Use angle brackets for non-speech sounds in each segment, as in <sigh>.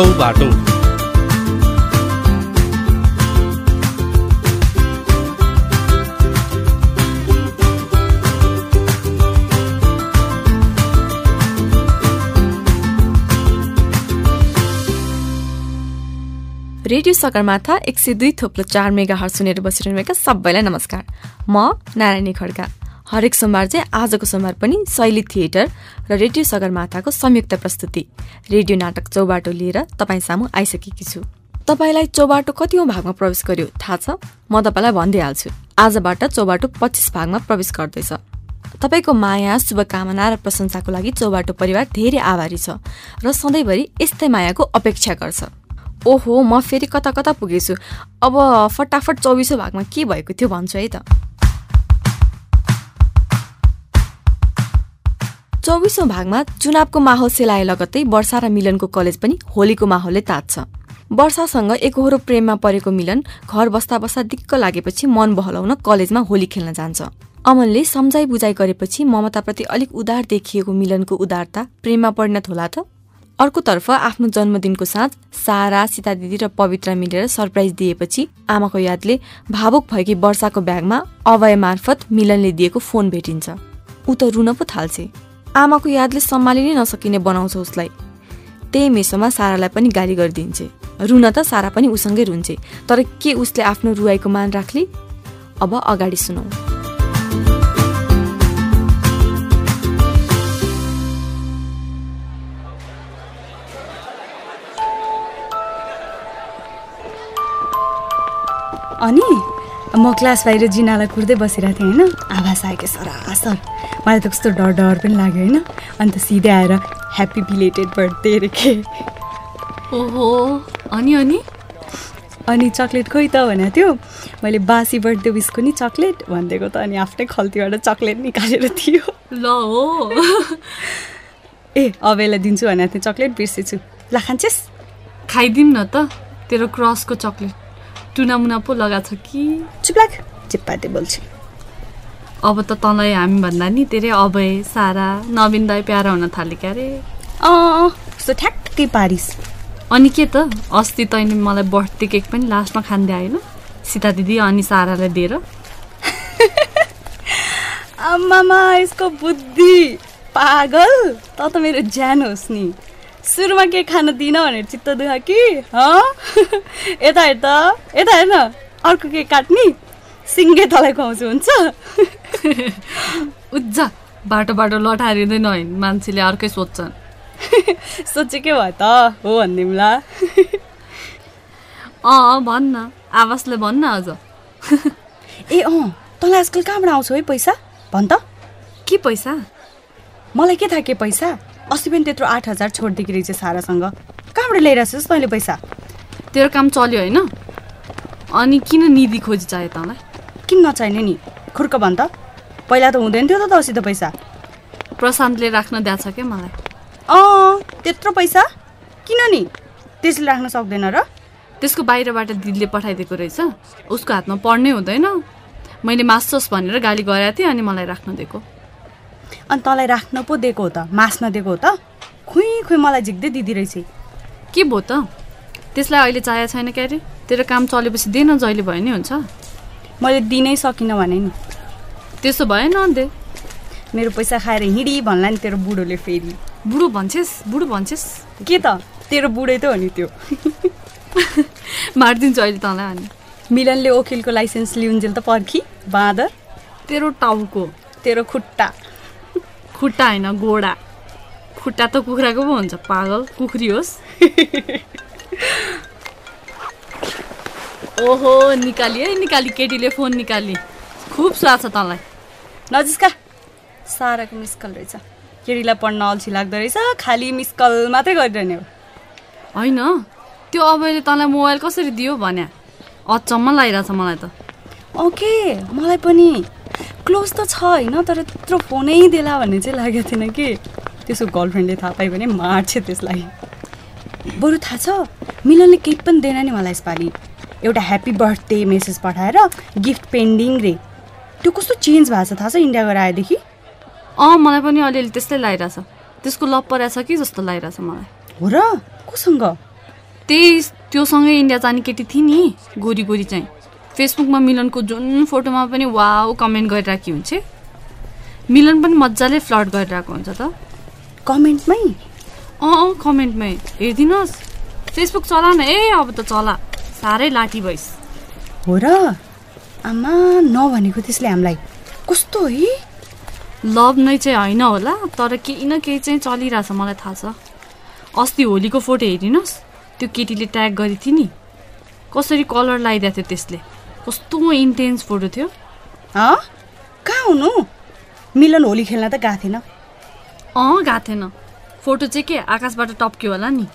Chaubato radio Sagarmatha एक सय दुई थोप्लो चार मेगा हर सुनेर बसिरहनुभएका सबैलाई नमस्कार। म नारायणी खड्का। हरेक सोमबार चाहिँ आजको सोमबार पनि शैली थिएटर र रेडियो सगरमाथाको संयुक्त प्रस्तुति। रेडियो नाटक चौबाटो लिएर तपाईँ सामु आइसकेकी छु। तपाईँलाई चौबाटो कतिौँ भागमा प्रवेश गर्यो थाहा छ? म तपाईँलाई भनिदिइहाल्छु आजबाट चौबाटो पच्चिस भागमा प्रवेश गर्दैछ। तपाईँको माया शुभकामना र प्रशंसाको लागि चौबाटो परिवार धेरै आभारी छ र सधैँभरि यस्तै मायाको अपेक्षा गर्छ। ओहो म फेरि कता कता पुगेछु? अब फटाफट चौबिसौँ भागमा के भएको थियो भन्छु है त। चौबिसौँ भागमा चुनावको माहौल सेलाए लगत्तै वर्षा र मिलनको कलेज पनि होलीको माहौलले तात्छ। वर्षासँग एकहोरो प्रेममा परेको मिलन घर बस्दा बस्दा दिक्क लागेपछि मन बहलाउन कलेजमा होली खेल्न जान्छ। अमनले सम्झाइ बुझाइ गरेपछि ममताप्रति अलिक उदार देखिएको मिलनको उदारता प्रेममा परिणत होला त। अर्कोतर्फ आफ्नो जन्मदिनको साँझ सारा सीता दिदी र पवित्र मिलेर सरप्राइज दिएपछि आमाको यादले भावुक भएकी वर्षाको ब्यागमा अवय मार्फत मिलनले दिएको फोन भेटिन्छ। ऊ त रुन पो थाल्छे। आमाको यादले सम्हालि नै नसकिने बनाउँछ उसलाई। त्यही मेसोमा सारालाई पनि गाली गरिदिन्छे। रुन त सारा पनि उसँगै रुन्छे। तर के उसले आफ्नो रुवाईको मान राख्ली? अब अगाडि सुनौ। अनि म क्लास बाहिर जिनालाई कुर्दै बसिरहेको थिएँ होइन? आवाज आयो कि सरासर मलाई त कस्तो डर डर पनि लाग्यो होइन। अन्त सिधै आएर ह्याप्पी बिलेटेड बर्थडे अरे के। ओहो अनि अनि? अनि चक्लेट खोइ त भनेको थियो। मैले बासी बर्थडे विसको नि चक्लेट भनिदिएको त अनि आफ्नै खल्तीबाट चक्लेट निकालेर थियो ल हो। ए अबेलाई दिन्छु भनेको थिएँ चक्लेट बिर्सेछु। ल खान्छेस्? खाइदिउँ न त तेरो क्रसको चक्लेट टुनामुना पो लगाएको छ कि? चुप लाग चिप्पाते बोल्छु। अब त तँलाई हामी भन्दा नि तेरै अभय सारा नवीन दाई प्यारा हुन थाल्यो क्या अरे। अँ कस्तो ठ्याक्कै पारिस। अनि के त? अस्ति तैँले मलाई बर्थडे केक पनि लास्टमा खाँदै आएन। सीता दिदी अनि सारालाई दिएर। <laughs> आमामा यसको बुद्धि। पागल। त त मेरो ज्यान होस् नि। सुरुमा के खान दिन भनेर चित्त दुख कि? <laughs> यता हेर त। यता हेर न अर्को के काट्ने। सिङ्गे तलाई खुवाउँछु हुन्छ? <laughs> <laughs> उज्जा बाटो बाटो लटारिँदैन होइन मान्छेले अर्कै सोध्छन् <laughs> सोचेकै भयो त? हो भनिदिउँला <laughs> अँ भन्न आवासले भन्न अझ ए अँ तँलाई आजकल कहाँबाट आउँछ है पैसा? भन् त। के पैसा? मलाई के थाहा के पैसा? अस्ति पनि त्यत्रो आठ हजार छोडिदिएको रहेछ सारासँग। कहाँबाट ल्याइरहेछस् तैँले पैसा? तेरो काम चल्यो होइन? अनि किन निधि खोजी चाहियो तँलाई? किन नचाहिने नि? खुर्क भन् त। पहिला त हुँदैन थियो त तसित पैसा। प्रशान्तले राख्न दिएको छ क्या मलाई? अँ त्यत्रो पैसा? किन नि? त्यसले राख्न सक्दैन र। त्यसको बाहिरबाट दिदीले पठाइदिएको रहेछ। उसको हातमा पढ्नै हुँदैन। मैले मास्टर्स भनेर गाली गरेको थिएँ अनि मलाई राख्न दिएको। अनि तँलाई राख्न पो दिएको हो त? मास्न दिएको हो त? खुइ खुइ मलाई झिक्दै दिदी रहेछ। के भयो त? त्यसलाई अहिले चाहिएको छैन क्या अरे तेरो काम चलेपछि दे न जहिले भयो नि हुन्छ। मैले दिनै सकिनँ भने नि। त्यसो भए नदे मेरो पैसा खाएर हिँडी भन्ला नि तेरो बुढोले फेरि। बुढो भन्छेस् बुढो भन्छेस्। के त? तेरो बुढै त हो नि त्यो। <laughs> मारिदिन्छु अहिले तँलाई अनि। मिलनले वकिलको लाइसेन्स लिउन्जेल त पर्खी बाँदर। तेरो टाउको। तेरो खुट्टा। खुट्टा होइन घोडा खुट्टा त कुखुराको पो हुन्छ पागल कुखुरी होस्। <laughs> ओहो निकाली है निकाली केटीले फोन निकाली। खुब स्वाद छ तँलाई। नजिस्का साराको मिस कल रहेछ। केटीलाई पढ्न अल्छी लाग्दो रहेछ खालि मिस कल मात्रै गरिरहने हो। होइन त्यो अबैले तँलाई मोबाइल कसरी दियो भन्या? अचम्म लागिरहेछ मलाई त। ओके मलाई पनि। क्लोज त छ होइन तर त्यत्रो फोनै देला भन्ने चाहिँ लागेको थिएन कि। त्यसको गर्लफ्रेन्डले थाहा पायो भने मार्छ त्यसलाई। बरु थाहा छ मिलनले केही पनि दिएन नि मलाई यसपालि। एउटा ह्याप्पी बर्थडे मेसेज पठाएर गिफ्ट पेन्डिङ रे। त्यो कस्तो चेन्ज भएको छ? थाहा छ इन्डिया गएर आएदेखि अँ मलाई पनि अलिअलि त्यस्तै लागिरहेछ। त्यसको लप परेछ कि जस्तो लागिरहेछ मलाई। हो र? कोसँग? त्यही त्योसँगै इन्डिया जाने केटी थिए नि गोरी गोरी चाहिँ। फेसबुकमा मिलनको जुन फोटोमा पनि वाउ कमेन्ट गरिरहेकी हुन्छ मिलन पनि मजाले फ्लड गरिरहेको हुन्छ त। कमेन्टमै? अँ अँ कमेन्टमै। हेरिदिनुहोस्। फेसबुक चला न ए अब त चला। साह्रै लाठी भइस। हो र? आमा नभनेको त्यसले हामीलाई। कस्तो है? लभ नै चाहिँ होइन होला तर केही न केही चाहिँ चलिरहेछ मलाई थाहा छ। अस्ति होलीको फोटो हेरिनुहोस् त्यो केटीले ट्याग गरी थियो नि। कसरी कलर लगाइदिएको थियो त्यसले। कस्तो इन्टेन्स फोटो थियो। कहाँ हुनु? मिलन होली खेल्न त गएको थिएन। अँ गएको थिएन। फोटो चाहिँ के आकाशबाट टप्क्यो होला नि।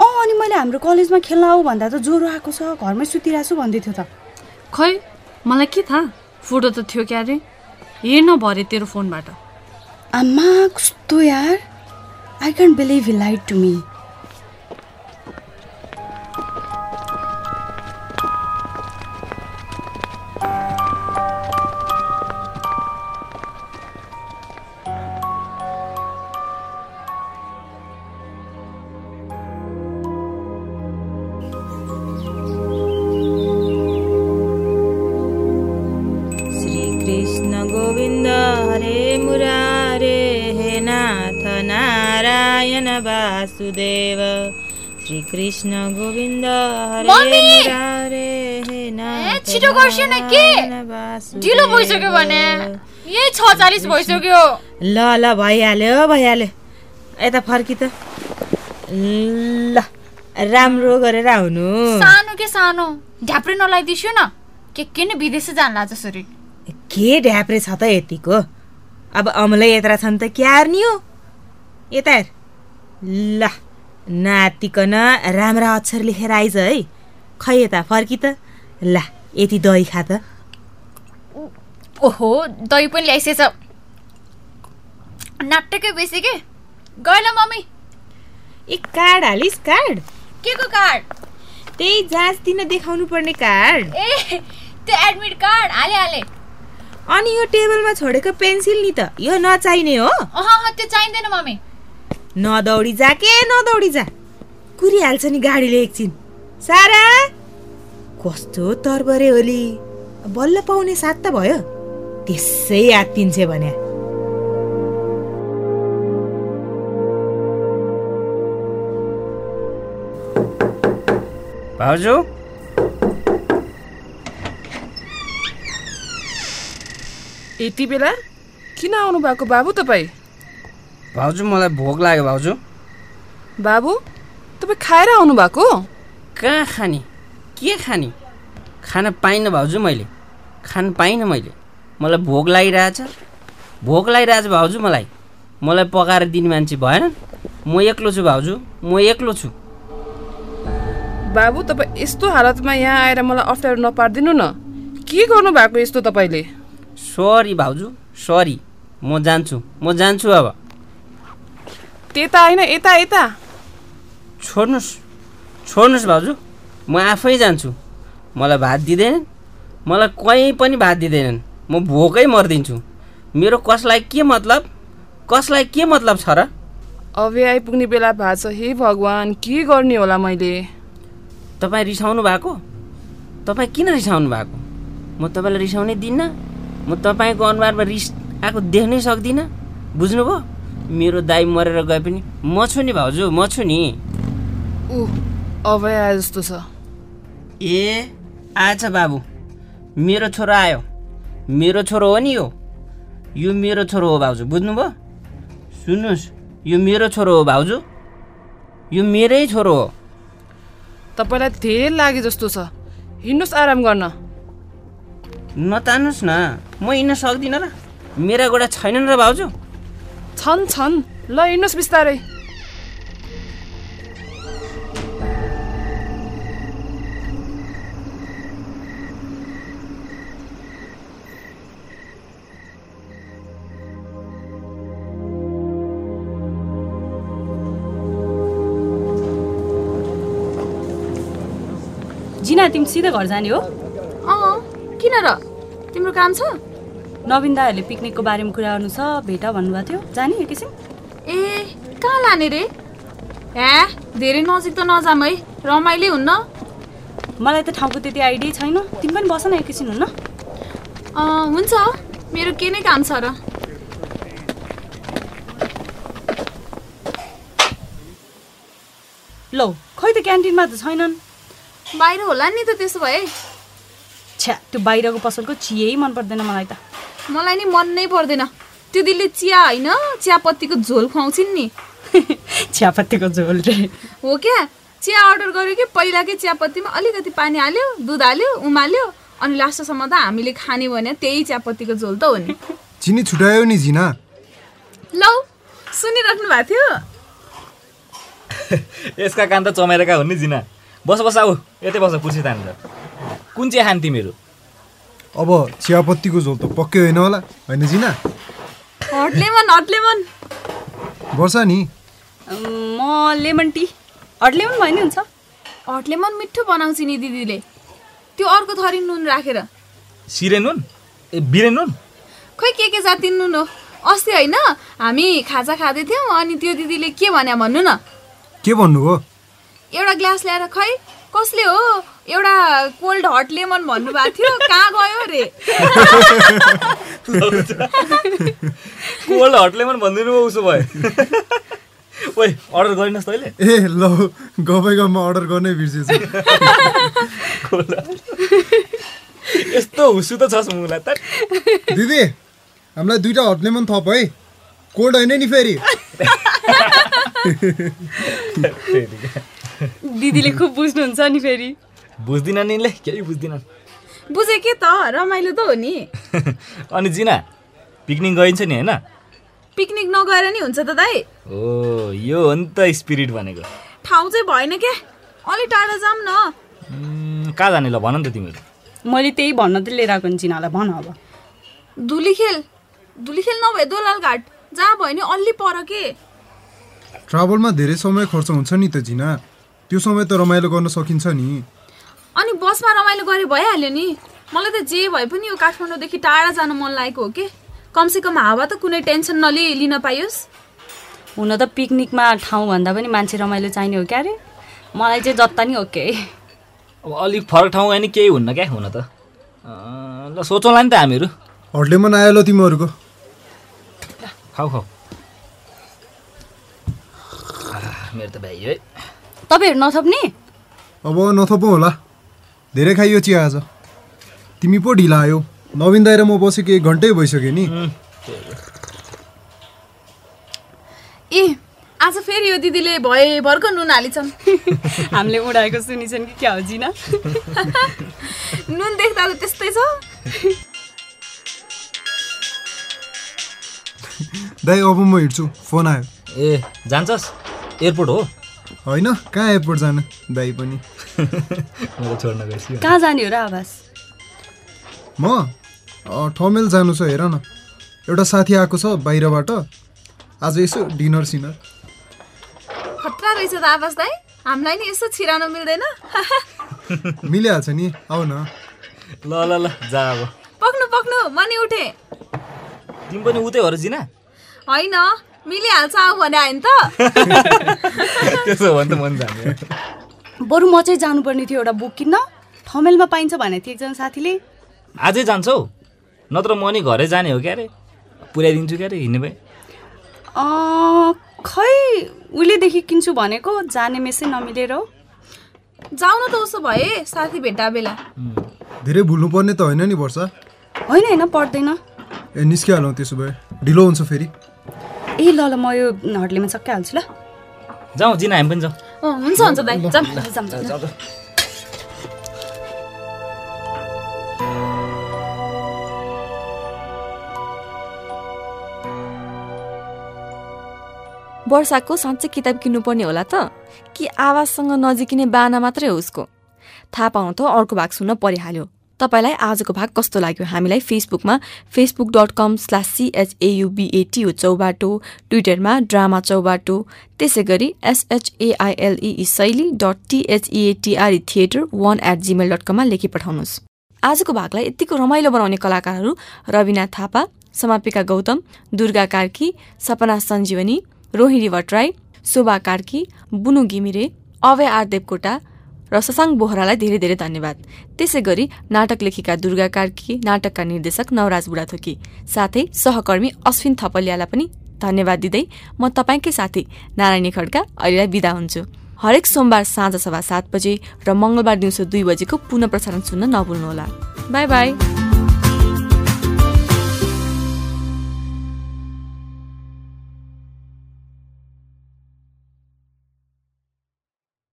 अँ अनि मैले हाम्रो कलेजमा खेल्न आऊ भन्दा त ज्वरो आएको छ घरमै सुतिरहेको छु भन्दै थियो त। खै मलाई के थाहा? फोटो त थियो क्या अरे हेर्न भरे तेरो फोनबाट। आमा कस्तो यार। I can't believe he lied to me Vasudev. Shrikrishna Govind Hare mummy! Murare हे नाथ छिटो गर्छु न के? ढिलो भइसक्यो भने? यही छ चालिस भइसक्यो। ल ल भइहाल्यो भइहाल्यो। यता फर्की त। ल राम्रो गरेर आउनु। सानो के सानो? ढ्याप्रे नलाइदिन्छु न। के के नै विदेश जान्ला जसरी के ढ्याप्रे छ त यतिको? अब अमलै यत्रा छन् त क्यार नि हो? यता हेर। ल नातिकन राम्रा अक्षर लेखेर आइज है। खै यता फर्की त। ल यति दही खा त। ओहो दही पनि ल्याइसेछ नाटकै बेसी के? गएन मम्मी। ए कार्ड हालिस् कार्ड। के को कार्ड? त्यही जाँच दिन देखाउनु पर्ने कार्ड। ए त्यो एडमिट कार्ड हाले हाले। अनि यो टेबलमा छोडेको पेन्सिल नि त। यो नचाहिने हो। अह, त्यो चाहिँदैन मम्मी। नदौडी जा के नदौडी जा कुरिहाल्छ नि गाडीले एकछिन। सारा? कस्तो तर्बरे होली। बल्ल पाउने साथ त भयो। त्यसै आत्तिन्छे भने। भाउजू? यति बेला किन आउनु भएको बाबु तपाईँ? भाउजू मलाई भोक लाग्यो भाउजू। बाबु तपाईँ खाएर आउनु भएको कहाँ खाने? के खाने? खान पाइनँ भाउजू मैले। खान पाइनँ मैले। मलाई भोक लागिरहेछ। भोक लागिरहेछ भाउजू मलाई। मलाई पकाएर दिने मान्छे भएन। म एक्लो छु भाउजू। म एक्लो छु। बाबु तपाईँ यस्तो हालतमा यहाँ आएर मलाई अप्ठ्यारो नपारिदिनु न। के गर्नु भएको यस्तो तपाईँले? सरी भाउजू सरी। म जान्छु। म जान्छु अब। त्यता होइन यता यता। छोड्नुहोस् छोड्नुहोस् भाउजू म आफै जान्छु। मलाई भात दिँदैनन्। मलाई कहीँ पनि भात दिँदैनन्। म भोकै मरिदिन्छु। मेरो कसलाई के मतलब? कसलाई के मतलब छ र? अबे आइपुग्ने बेला भएको छ। हे भगवान् के गर्ने होला मैले? तपाईँ रिसाउनु भएको? तपाईँ किन रिसाउनु भएको? म तपाईँलाई रिसाउनै दिन्न। म तपाईँको अनुहारमा रिस आएको देख्नै सक्दिनँ। बुझ्नुभयो? मेरो दाई मरेर गए पनि म छु नि भाउजू म छु नि। ऊ अब आए जस्तो छ। ए आएछ बाबु। मेरो छोरो आयो। मेरो छोरो हो नि यो। यो मेरो छोरो हो भाउजू बुझ्नुभयो? सुन्नुहोस् यो मेरो छोरो हो भाउजू। यो मेरै छोरो हो। तपाईँलाई धेरै लागे जस्तो छ। हिँड्नुहोस् आराम गर्न। नतान्नुहोस् न। म हिँड्न सक्दिनँ र। मेरा गोडा छैनन् र भाउजू। छन् छन् ल हिँड्नुहोस् बिस्तारै जिना तिमी सिधै घर जाने हो? अँ किन र? तिम्रो काम छ? नवीन दाहरूले पिकनिकको बारेमा कुरा गर्नु छ भेट भन्नुभएको थियो। जाने एकैछिन ए कहाँ लाने रे? ए धेरै नजिक त नजाम है। रमाइलो हुन्न। मलाई त ठाउँको त्यति आइडिया छैन। तिमी पनि बस न एकैछिन हुन्न। अँ, हुन्छ। मेरो के नै काम छ र। लौ खै त क्यान्टिनमा त छैनन्। बाहिर होला नि त त्यसो भए। छ्या त्यो बाहिरको पसलको चियै मन पर्दैन मलाई त। मलाई नि मन नै पर्दैन। त्यो दिदीले चिया होइन? चियापत्तीको झोल खुवाउँछिन् नि। <laughs> चियापत्तीको झोल रे। हो क्या? चिया अर्डर गर्यो कि पहिलाकै चियापत्तीमा अलिकति पानी हाल्यो दुध हाल्यो उमाल्यो अनि लास्टसम्म त हामीले खाने भने त्यही चियापत्तीको झोल त हो नि। <laughs> चिनी छुट्यायो नि जिना। लौ सुनिराख्नु भएको थियो। <laughs> यसका कान त चमेरेका हुन् नि जिना। बस बस आऊ यतै बस पुर्सी तानेर। कुन चिया खान् तिमीहरू? अब चियापत्तीको झोल त पक्कै होइन होला होइन जिना? Hot lemon hot lemon. Varsha नि? म लेमन टी। हट लेमन भयो नि हुन्छ। हट लेमन मिठो बनाउँछ नि दिदीले। त्यो अर्को थरी नुन राखेर। सिरे नुन? ए बिरे नुन? खोइ के के जाति नुन हो? अस्ति होइन हामी खाजा खाँदै थियौँ अनि त्यो दिदीले के भन्यो भन्नु न? के भन्नु हो? एउटा ग्लास ल्याएर खै कसले हो? एउटा कोल्ड हट लेमन भन्नुभएको थियो। कहाँ गयो रे? कोल्ड हट लेमन भनिदिनु भयो उसो भए। ओइ अर्डर गरिनुहोस् तैँले ए ल गफै गफमा अर्डर गर्नै बिर्सेछु यस्तो हुसु त छ मुला त। दिदी हामीलाई दुइटा हट लेमन थप है। कोल्ड होइन नि फेरि। दिदीले खुब बुझ्नुहुन्छ नि फेरि। बुझ्दिनन् नि ले केही बुझ्दिनन्। बुझे के त? रमाइलो त हो नि। <laughs> अनि जिना पिकनिक गइन्छ नि होइन? पिकनिक नगएर नि हुन्छ त दाइ। ओ यो हो नि त स्पिरिट भनेको। ठाउँ चाहिँ भएन के? अलि टाढा जाऊँ न। कहाँ जाने ल भन नि त तिमीहरू। मैले त्यही भन्न त लिएर आएको नि चिनालाई भन अब। धुली खेल धुली खेल नभए दोलाल घाट जहाँ भयो नि अलि पर के? ट्राभलमा धेरै समय खर्च हुन्छ नि त जिना। त्यो समय त रमाइलो गर्न सकिन्छ नि। अनि बसमा रमाइलो गरे भइहाल्यो नि। मलाई त जे भए पनि यो काठमाडौँदेखि टाढा जान मन लागेको हो के? कमसेकम हावा त कुनै टेन्सन नलिई लिन पाइयोस्। हुन त पिकनिकमा ठाउँ भन्दा पनि मान्छे रमाइलो चाहिने हो क्या अरे मलाई चाहिँ जता नि ओके अब अलिक फरक ठाउँ गयो नि केही हुन्न क्या हुन त। ल सोचौँला नि त हामीहरू। हट लेमन आयो ल तिमीहरूको खाऊ। खाऊ मेरो त भ्याइयो है। तपाईँहरू नथप्ने? अब नथपौँ होला। धेरै खाइयो चिया आज। तिमी पो ढिला आयो। नवीन दाइ र म बसेको एक घन्टै भइसक्यो नि। ए आज फेरि यो दिदीले भए भर्खर नुन हालिछन्। <laughs> हामीले उडाएको सुनिछन् कि क्या हो जिना? <laughs> नुन देख्दा त त्यस्तै छ। दाइ अब म हिँड्छु। फोन आयो। ए जान्छस्? एयरपोर्ट हो? होइन? कहाँ एयरपोर्ट जानु? दाइ पनि। <laughs> छोड्न गएछु कहाँ जाने हो र आवास म? अँ, ठमेल जानु छ हेर न। एउटा साथी आएको छ बाहिरबाट। आज यसो डिनर सिनर। खतरा रहेछ त आवाज दाइ हामीलाई नि यसो छिराउन मिल्दैन। <laughs> मिलिहाल्छ नि। आऊ न। ल ल ल जा अब। पक्नु पक्नु म नि उठेँ। तिमी पनि उतै हो र जिना? होइन। मिलिहाल्छ आऊ भने आयो नि त। <laughs> त्यसो हो भने त मन जाने। बरु म चाहिँ जानुपर्ने थियो एउटा बुक किन्न। ठमेलमा पाइन्छ भनेको थियो एकजना साथीले। आजै जान्छौ? नत्र म नि घरै जाने हो क्या अरे पुर्याइदिन्छु क्या अरे हिँड्ने भए? अँ, खै उहिलेदेखि किन्छु भनेको जाने मेसै नमिलेर हो। जाऊ न त उसो भए साथी भेट्टा बेला। धेरै भुल्नुपर्ने त होइन नि वर्षा। होइन होइन पर्दैन। ए निस्किहालौँ त्यसो भए। ढिलो हुन्छ फेरि। ए ल ल म यो हटलेमा सकिहाल्छु ल। जाउँ जिना हामी पनि जाउँ हुन्छ हुन्छ दाइ। वर्षाको साँच्चै किताब किन्नुपर्ने होला त। कि आवाजसँग नजिकिने बाना मात्रै हो उसको। थाहा पाउनु त अर्को भाग सुन्न परिहाल्यो। तपाईँलाई आजको भाग कस्तो लाग्यो? हामीलाई फेसबुकमा फेसबुक डट कम स्ल्यास सिएचएयुबिएटी हो चौबाटो ट्विटरमा ड्रामा चौबाटो त्यसै गरी एसएचएआइएलई शैली dot टिएचइएटिआरई theatre one at Gmail dot कममा लेखी पठाउनुहोस्। आजको भागलाई यत्तिको रमाइलो बनाउने कलाकारहरू रविना थापा समापिका गौतम दुर्गा कार्की सपना सञ्जीवनी रोहिणी भट्टराई शोभा कार्की बुनु घिमिरे अभय आर देवकोटा र शशाङ्क बोहरालाई धेरै धेरै धन्यवाद। त्यसै गरी नाटक लेखिका दुर्गा कार्की नाटकका निर्देशक नवराज बुढाथोकी साथै सहकर्मी अश्विन थपलियालाई पनि धन्यवाद दिँदै म तपाईँकै साथी नारायणी खड्का अहिलेलाई बिदा हुन्छु। हरेक सोमबार साँझ सभा सात बजे र मङ्गलबार दिउँसो दुई बजेको पुनः प्रसारण सुन्न नभुल्नुहोला। Bye bye.